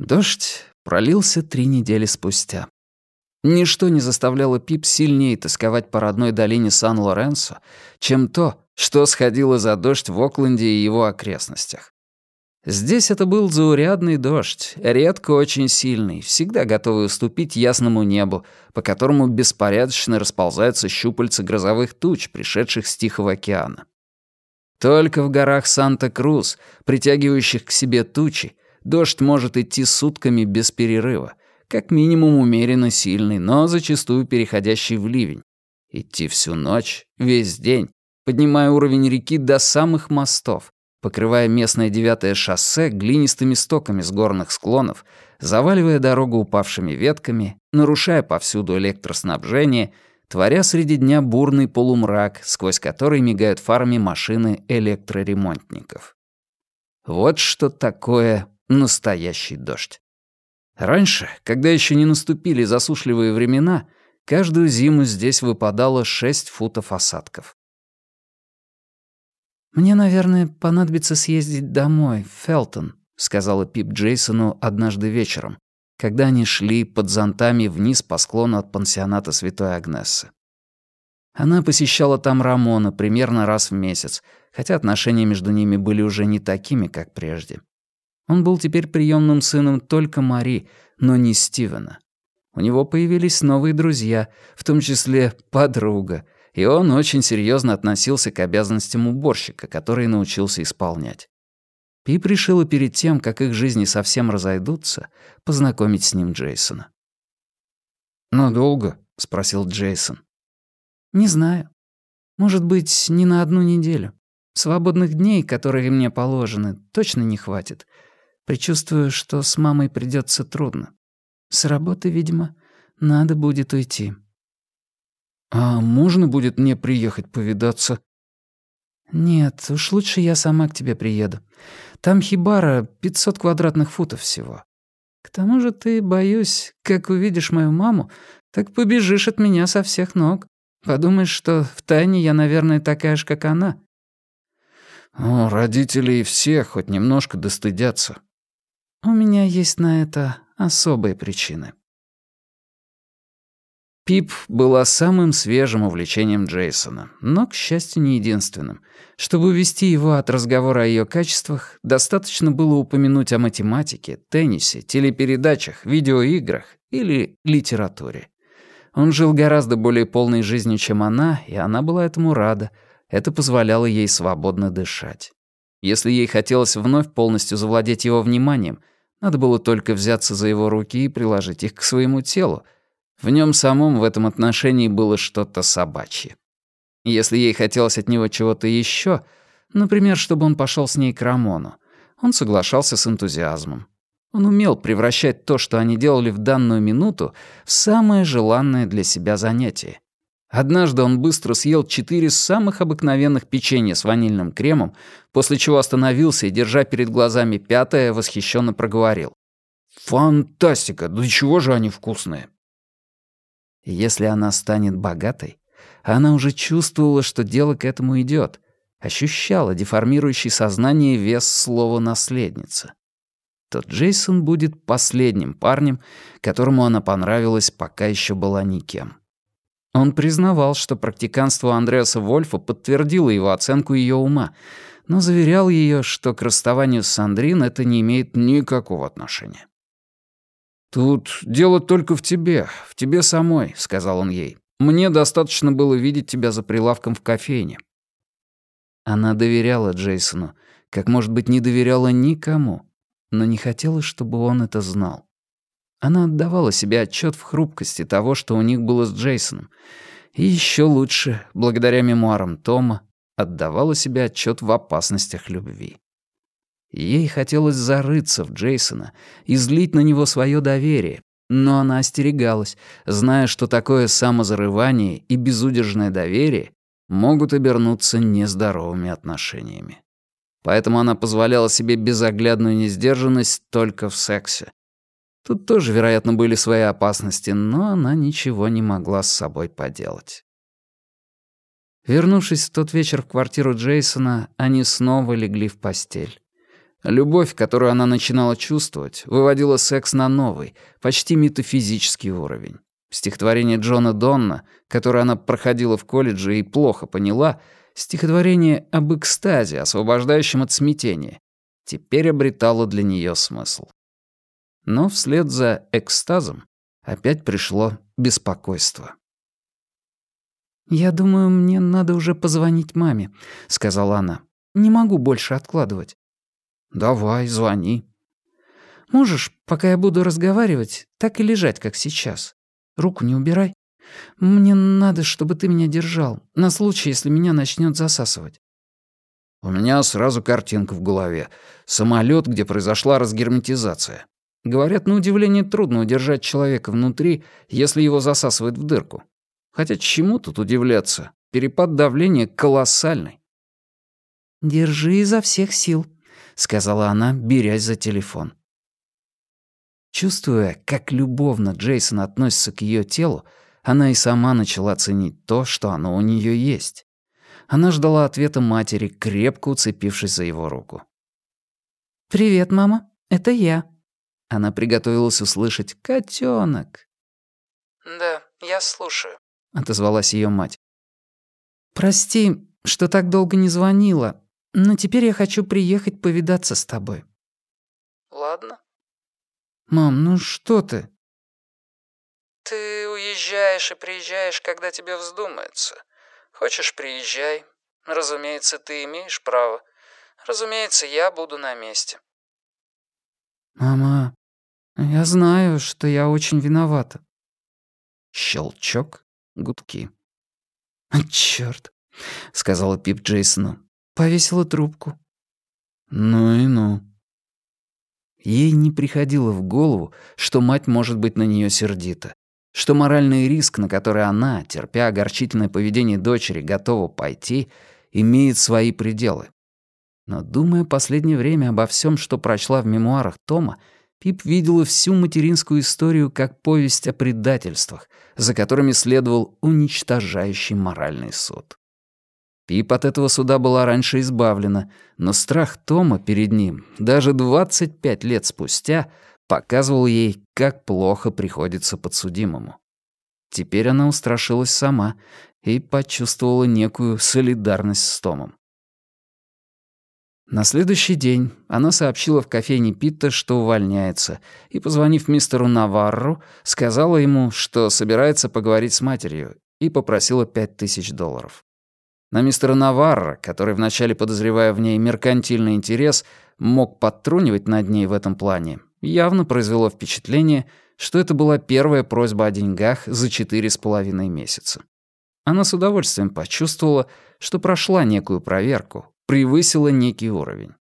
Дождь пролился три недели спустя. Ничто не заставляло Пип сильнее тосковать по родной долине Сан-Лоренсо, чем то, что сходило за дождь в Окленде и его окрестностях. Здесь это был заурядный дождь, редко очень сильный, всегда готовый уступить ясному небу, по которому беспорядочно расползаются щупальца грозовых туч, пришедших с Тихого океана. Только в горах Санта-Крус, притягивающих к себе тучи, дождь может идти сутками без перерыва, как минимум умеренно сильный, но зачастую переходящий в ливень. Идти всю ночь, весь день, поднимая уровень реки до самых мостов, покрывая местное девятое шоссе глинистыми стоками с горных склонов, заваливая дорогу упавшими ветками, нарушая повсюду электроснабжение, творя среди дня бурный полумрак, сквозь который мигают фарами машины электроремонтников. Вот что такое настоящий дождь. Раньше, когда еще не наступили засушливые времена, каждую зиму здесь выпадало 6 футов осадков. «Мне, наверное, понадобится съездить домой, в Фелтон», — сказала Пип Джейсону однажды вечером, когда они шли под зонтами вниз по склону от пансионата Святой Агнессы. Она посещала там Рамона примерно раз в месяц, хотя отношения между ними были уже не такими, как прежде. Он был теперь приемным сыном только Мари, но не Стивена. У него появились новые друзья, в том числе подруга — и он очень серьезно относился к обязанностям уборщика, которые научился исполнять. Пип решила перед тем, как их жизни совсем разойдутся, познакомить с ним Джейсона. «Надолго?» — спросил Джейсон. «Не знаю. Может быть, не на одну неделю. Свободных дней, которые мне положены, точно не хватит. Причувствую, что с мамой придется трудно. С работы, видимо, надо будет уйти». «А можно будет мне приехать повидаться?» «Нет, уж лучше я сама к тебе приеду. Там хибара 500 квадратных футов всего. К тому же ты, боюсь, как увидишь мою маму, так побежишь от меня со всех ног. Подумаешь, что в тайне я, наверное, такая же, как она». «О, родители все хоть немножко достыдятся». «У меня есть на это особые причины». Пип была самым свежим увлечением Джейсона, но, к счастью, не единственным. Чтобы увести его от разговора о ее качествах, достаточно было упомянуть о математике, теннисе, телепередачах, видеоиграх или литературе. Он жил гораздо более полной жизнью, чем она, и она была этому рада. Это позволяло ей свободно дышать. Если ей хотелось вновь полностью завладеть его вниманием, надо было только взяться за его руки и приложить их к своему телу — в нем самом в этом отношении было что-то собачье. Если ей хотелось от него чего-то еще, например, чтобы он пошел с ней к Рамону, он соглашался с энтузиазмом. Он умел превращать то, что они делали в данную минуту, в самое желанное для себя занятие. Однажды он быстро съел четыре самых обыкновенных печенья с ванильным кремом, после чего остановился и, держа перед глазами пятое, восхищенно проговорил. «Фантастика! Да чего же они вкусные!» Если она станет богатой, она уже чувствовала, что дело к этому идет, ощущала деформирующий сознание вес слова «наследница». То Джейсон будет последним парнем, которому она понравилась, пока еще была никем. Он признавал, что практиканство Андреаса Вольфа подтвердило его оценку ее ума, но заверял ее, что к расставанию с Сандрин это не имеет никакого отношения. «Тут дело только в тебе, в тебе самой», — сказал он ей. «Мне достаточно было видеть тебя за прилавком в кофейне». Она доверяла Джейсону, как, может быть, не доверяла никому, но не хотела, чтобы он это знал. Она отдавала себе отчет в хрупкости того, что у них было с Джейсоном, и еще лучше, благодаря мемуарам Тома, отдавала себе отчет в опасностях любви. Ей хотелось зарыться в Джейсона и злить на него свое доверие, но она остерегалась, зная, что такое самозарывание и безудержное доверие могут обернуться нездоровыми отношениями. Поэтому она позволяла себе безоглядную несдержанность только в сексе. Тут тоже, вероятно, были свои опасности, но она ничего не могла с собой поделать. Вернувшись в тот вечер в квартиру Джейсона, они снова легли в постель. Любовь, которую она начинала чувствовать, выводила секс на новый, почти метафизический уровень. Стихотворение Джона Донна, которое она проходила в колледже и плохо поняла, стихотворение об экстазе, освобождающем от смятения, теперь обретало для нее смысл. Но вслед за экстазом опять пришло беспокойство. «Я думаю, мне надо уже позвонить маме», — сказала она. «Не могу больше откладывать». «Давай, звони». «Можешь, пока я буду разговаривать, так и лежать, как сейчас. Руку не убирай. Мне надо, чтобы ты меня держал, на случай, если меня начнет засасывать». У меня сразу картинка в голове. Самолет, где произошла разгерметизация. Говорят, на удивление трудно удержать человека внутри, если его засасывает в дырку. Хотя чему тут удивляться? Перепад давления колоссальный. «Держи изо всех сил», — сказала она, берясь за телефон. Чувствуя, как любовно Джейсон относится к ее телу, она и сама начала ценить то, что оно у нее есть. Она ждала ответа матери, крепко уцепившись за его руку. «Привет, мама. Это я». Она приготовилась услышать «котенок». «Да, я слушаю», — отозвалась ее мать. «Прости, что так долго не звонила, но теперь я хочу приехать повидаться с тобой». «Ладно». «Мам, ну что ты?» «Ты уезжаешь и приезжаешь, когда тебе вздумается. Хочешь, приезжай. Разумеется, ты имеешь право. Разумеется, я буду на месте». «Мама, я знаю, что я очень виновата». Щелчок, гудки. «А, чёрт», — сказала Пип Джейсону. Повесила трубку. «Ну и ну». Ей не приходило в голову, что мать может быть на нее сердита, что моральный риск, на который она, терпя огорчительное поведение дочери, готова пойти, имеет свои пределы. Но, думая последнее время обо всем, что прочла в мемуарах Тома, Пип видела всю материнскую историю как повесть о предательствах, за которыми следовал уничтожающий моральный суд. Пип от этого суда была раньше избавлена, но страх Тома перед ним, даже 25 лет спустя, показывал ей, как плохо приходится подсудимому. Теперь она устрашилась сама и почувствовала некую солидарность с Томом. На следующий день она сообщила в кофейне Питта, что увольняется, и, позвонив мистеру Наварру, сказала ему, что собирается поговорить с матерью, и попросила пять тысяч долларов. На мистера Наварра, который, вначале подозревая в ней меркантильный интерес, мог подтрунивать над ней в этом плане, явно произвело впечатление, что это была первая просьба о деньгах за четыре с половиной месяца. Она с удовольствием почувствовала, что прошла некую проверку, превысила некий уровень.